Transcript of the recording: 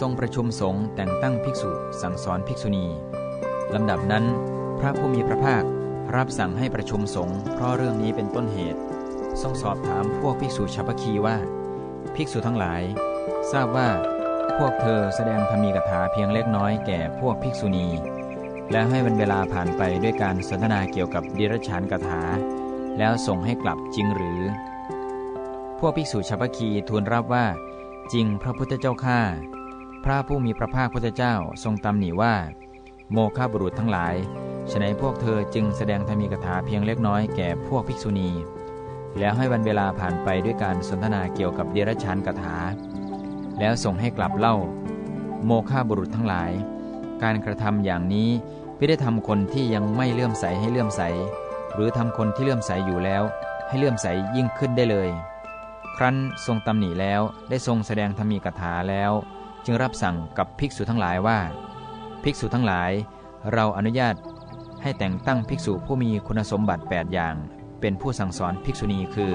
ทรงประชุมสงฆ์แต่งตั้งภิกษุสั่งสอนภิกษุณีลำดับนั้น พระผู้มีพระภาครับสั่งให้ประชุมสงฆ์เพราะเรื่องนี้เป็นต้นเหตุ ทรงสอบถามพวกภิกษุชาวพคีว่า ภิกษุทั้งหลาย ทราบว่า พวกเธอแสดงธรรมีกถาเพียงเล็กน้อยแก่พวกภิกษุณี และให้วันเวลาผ่านไปด้วยการสนทนาเกี่ยวกับดิรชานกถา แล้วส่งให้กลับจริงหรือ พวกภิกษุชาวพคีทูลรับว่า จริงพระพุทธเจ้าข้า พระผู้มีพระภาคพุทธเจ้าทรงตำหนิว่า โมฆะบุรุษทั้งหลายฉนัยพวกเธอจึงแสดงธรรมีกถาเพียงเล็กน้อยแก่พวกภิกษุณี แล้วให้วันเวลาผ่านไปด้วยการสนทนาเกี่ยวกับเดรัจฉานกถา แล้วส่งให้กลับเล่า โมฆะบุรุษทั้งหลาย การกระทำอย่างนี้ไม่ได้ทำคนที่ยังไม่เลื่อมใสให้เลื่อมใส หรือทำคนที่เลื่อมใสอยู่แล้ว ให้เลื่อมใสยิ่งขึ้นได้เลย ครั้นทรงตำหนิแล้วได้ทรงแสดงธรรมีกถาแล้ว จึงรับสั่งกับภิกษุทั้งหลายว่า ภิกษุทั้งหลาย เราอนุญาตให้แต่งตั้งภิกษุผู้มีคุณสมบัติ 8 อย่าง เป็นผู้สั่งสอนภิกษุณีคือ